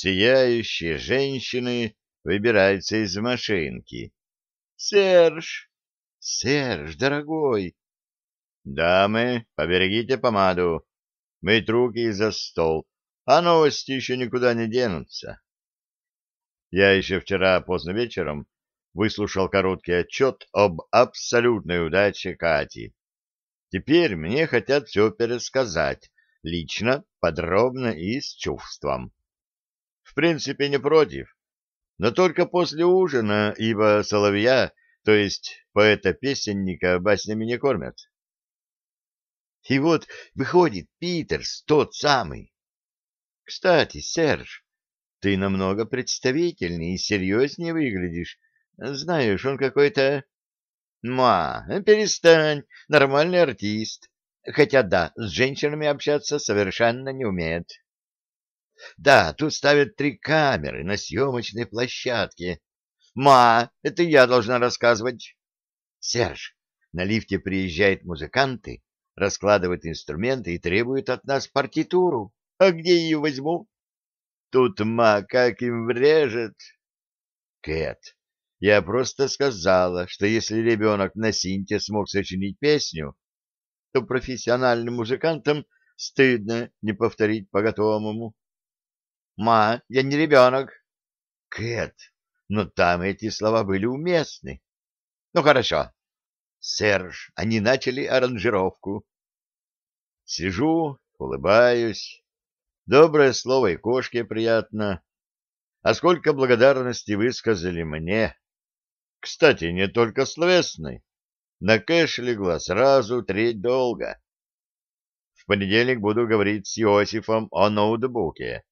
сияющие женщины выбираются из машинки. «Серж! Серж, дорогой!» «Дамы, поберегите помаду. Мыть руки за стол, а новости еще никуда не денутся». Я еще вчера поздно вечером выслушал короткий отчет об абсолютной удаче Кати. Теперь мне хотят все пересказать, лично, подробно и с чувством принципе, не против, но только после ужина, ибо соловья, то есть поэта-песенника, баснями не кормят. И вот выходит Питерс, тот самый. Кстати, Серж, ты намного представительнее и серьезнее выглядишь. Знаешь, он какой-то... Ма, перестань, нормальный артист. Хотя да, с женщинами общаться совершенно не умеет. Да, тут ставят три камеры на съемочной площадке. Ма, это я должна рассказывать. Серж, на лифте приезжают музыканты, раскладывают инструменты и требуют от нас партитуру. А где ее возьму? Тут ма как им врежет. Кэт, я просто сказала, что если ребенок на синте смог сочинить песню, то профессиональным музыкантам стыдно не повторить по-готовому. Ма, я не ребенок. Кэт, но там эти слова были уместны. Ну, хорошо. Серж, они начали аранжировку. Сижу, улыбаюсь. Доброе слово и кошке приятно. А сколько благодарности высказали мне. Кстати, не только словесной. На кэш легла сразу треть долга. В понедельник буду говорить с Иосифом о ноутбуке.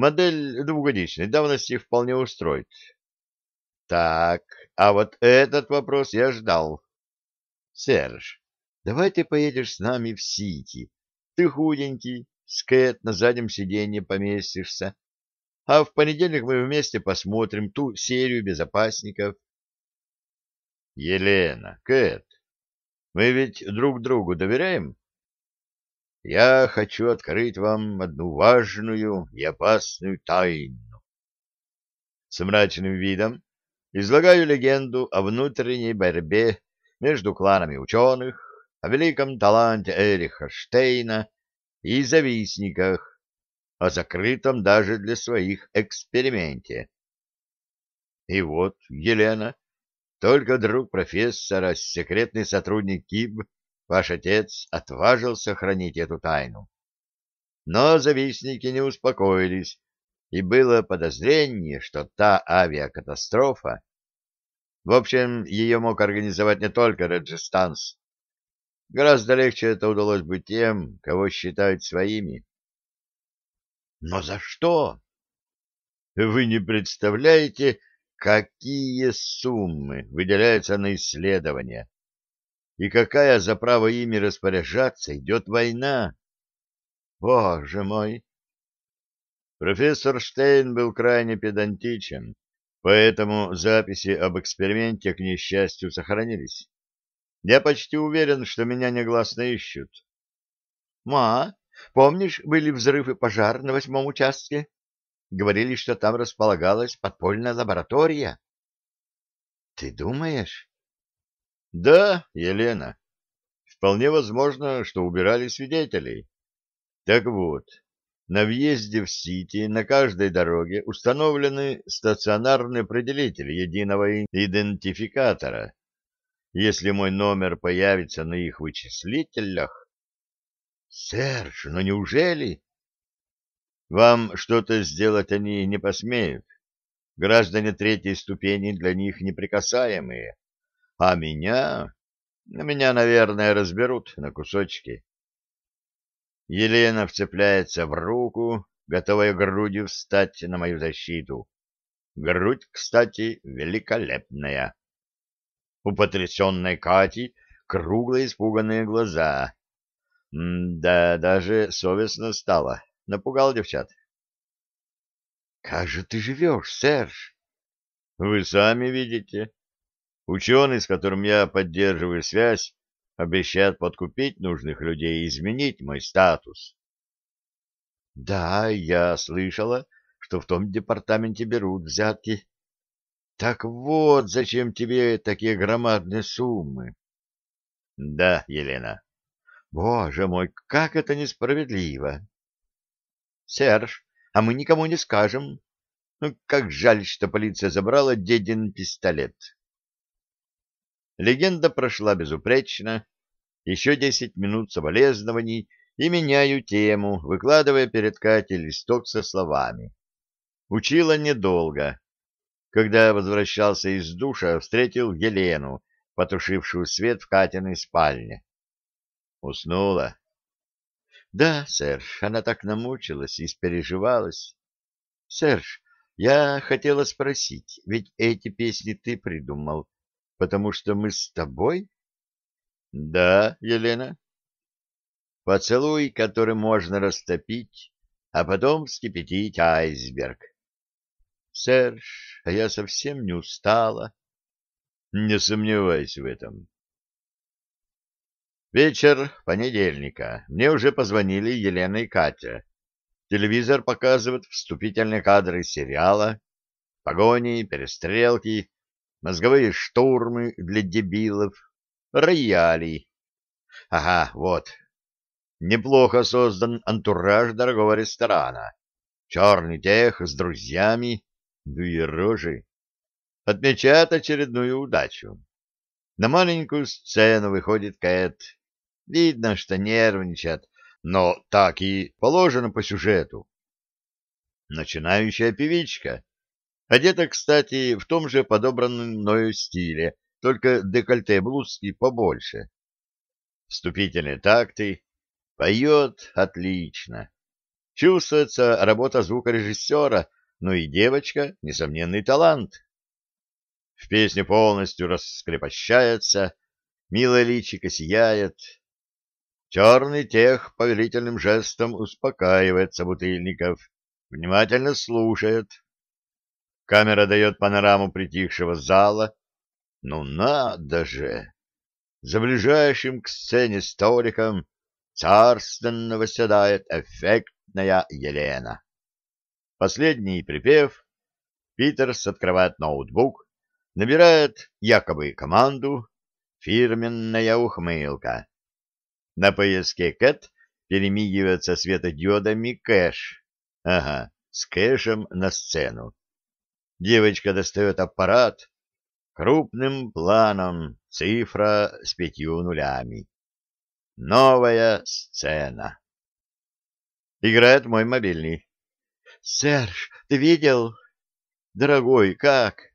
Модель двухгодичной давности вполне устроит. Так, а вот этот вопрос я ждал. Серж, давай ты поедешь с нами в Сити. Ты худенький, Скэт на заднем сиденье поместишься. А в понедельник мы вместе посмотрим ту серию безопасников. Елена, Кэт, мы ведь друг другу доверяем? я хочу открыть вам одну важную и опасную тайну. С мрачным видом излагаю легенду о внутренней борьбе между кланами ученых, о великом таланте Эриха Штейна и завистниках, о закрытом даже для своих эксперименте. И вот, Елена, только друг профессора, секретный сотрудник КИБ, ваш отец отважился хранить эту тайну. Но завистники не успокоились, и было подозрение, что та авиакатастрофа... В общем, ее мог организовать не только Реджистанс. Гораздо легче это удалось бы тем, кого считают своими. Но за что? Вы не представляете, какие суммы выделяются на исследования, и какая за право ими распоряжаться идет война. Боже мой! Профессор Штейн был крайне педантичен, поэтому записи об эксперименте, к несчастью, сохранились. Я почти уверен, что меня негласно ищут. — Ма, помнишь, были взрывы и пожар на восьмом участке? Говорили, что там располагалась подпольная лаборатория. — Ты думаешь? Да, Елена. Вполне возможно, что убирали свидетелей. Так вот, на въезде в Сити на каждой дороге установлены стационарные определители единого идентификатора. Если мой номер появится на их вычислителях... Серж, ну неужели? Вам что-то сделать они не посмеют. Граждане третьей ступени для них неприкасаемые. А меня? Меня, наверное, разберут на кусочки. Елена вцепляется в руку, готовая грудью встать на мою защиту. Грудь, кстати, великолепная. У потрясенной Кати круглые испуганные глаза. М да, даже совестно стало. Напугал девчат. — Как же ты живешь, Серж? — Вы сами видите. Ученый, с которым я поддерживаю связь, обещает подкупить нужных людей и изменить мой статус. — Да, я слышала, что в том департаменте берут взятки. — Так вот, зачем тебе такие громадные суммы? — Да, Елена. — Боже мой, как это несправедливо! — Серж, а мы никому не скажем. Ну, как жаль, что полиция забрала дедин пистолет. Легенда прошла безупречно. Еще десять минут соболезнований и меняю тему, выкладывая перед Катей листок со словами. Учила недолго. Когда я возвращался из душа, встретил Елену, потушившую свет в Катиной спальне. Уснула. Да, Серж, она так намучилась и спереживалась. Серж, я хотела спросить, ведь эти песни ты придумал потому что мы с тобой? — Да, Елена. — Поцелуй, который можно растопить, а потом вскипятить айсберг. — Серж, а я совсем не устала. — Не сомневайся в этом. Вечер понедельника. Мне уже позвонили Елена и Катя. Телевизор показывает вступительные кадры сериала, погони, перестрелки мозговые штурмы для дебилов, рояли. Ага, вот. Неплохо создан антураж дорогого ресторана. Черный тех с друзьями, да и рожи. Отмечает очередную удачу. На маленькую сцену выходит Кэт. Видно, что нервничает, но так и положено по сюжету. Начинающая певичка Одета, кстати, в том же подобранном мною стиле, только декольте блузки побольше. Вступительные такты. Поет отлично. Чувствуется работа звукорежиссера, но и девочка — несомненный талант. В песне полностью раскрепощается, милое личико сияет. Черный тех повелительным жестом успокаивается бутыльников, внимательно слушает. Камера дает панораму притихшего зала. Ну надо же! За ближайшим к сцене столиком царственно восседает эффектная Елена. Последний припев. Питерс открывает ноутбук, набирает якобы команду «Фирменная ухмылка». На поиске Кэт перемигивается светодиодами кэш. Ага, с кэшем на сцену. Девочка достает аппарат. Крупным планом цифра с пятью нулями. Новая сцена. Играет мой мобильный. «Серж, ты видел?» «Дорогой, как?»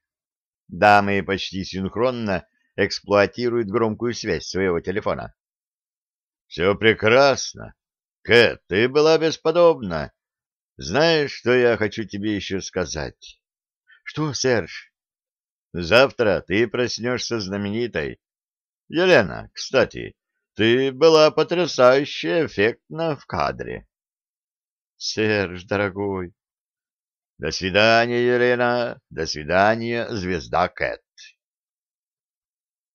Дамы почти синхронно эксплуатируют громкую связь своего телефона. «Все прекрасно. Кэт, ты была бесподобна. Знаешь, что я хочу тебе еще сказать?» Что, Серж? Завтра ты проснешься знаменитой. Елена, кстати, ты была потрясающе эффектна в кадре. Серж, дорогой. До свидания, Елена. До свидания, звезда Кэт.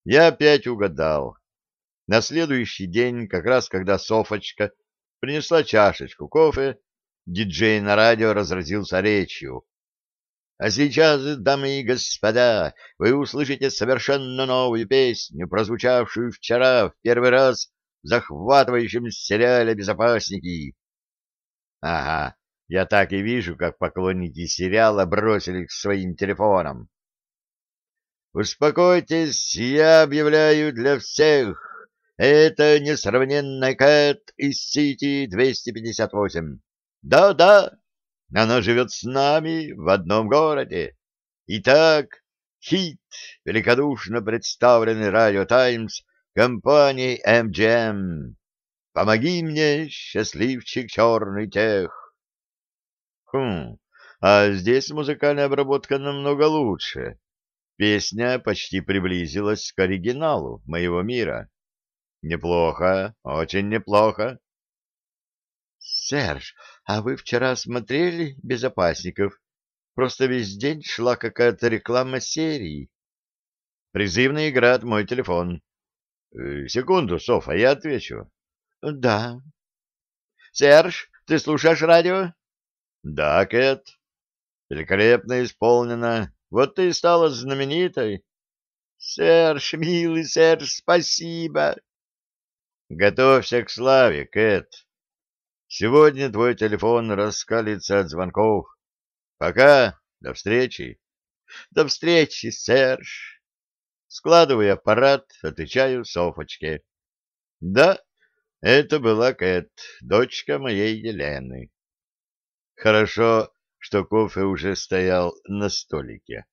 Я опять угадал. На следующий день, как раз когда Софочка принесла чашечку кофе, диджей на радио разразился речью а сейчас, дамы и господа, вы услышите совершенно новую песню, прозвучавшую вчера в первый раз в захватывающем сериале «Безопасники». Ага, я так и вижу, как поклонники сериала бросили к своим телефонам. Успокойтесь, я объявляю для всех. Это несравненная Кэт из Сити 258. Да-да, она живет с нами в одном городе. Итак, хит, великодушно представленный Радио Таймс компанией MGM. Помоги мне, счастливчик черный тех. Хм, а здесь музыкальная обработка намного лучше. Песня почти приблизилась к оригиналу моего мира. Неплохо, очень неплохо. Серж, а вы вчера смотрели «Безопасников»? Просто весь день шла какая-то реклама серии. Призывно играет мой телефон. Э, секунду, Софа, я отвечу. Да. Серж, ты слушаешь радио? Да, Кэт. Великолепно исполнено. Вот ты и стала знаменитой. Серж, милый Серж, спасибо. Готовься к славе, Кэт. Сегодня твой телефон раскалится от звонков. Пока. До встречи. До встречи, Серж. Складываю аппарат, отвечаю Софочке. Да, это была Кэт, дочка моей Елены. Хорошо, что кофе уже стоял на столике.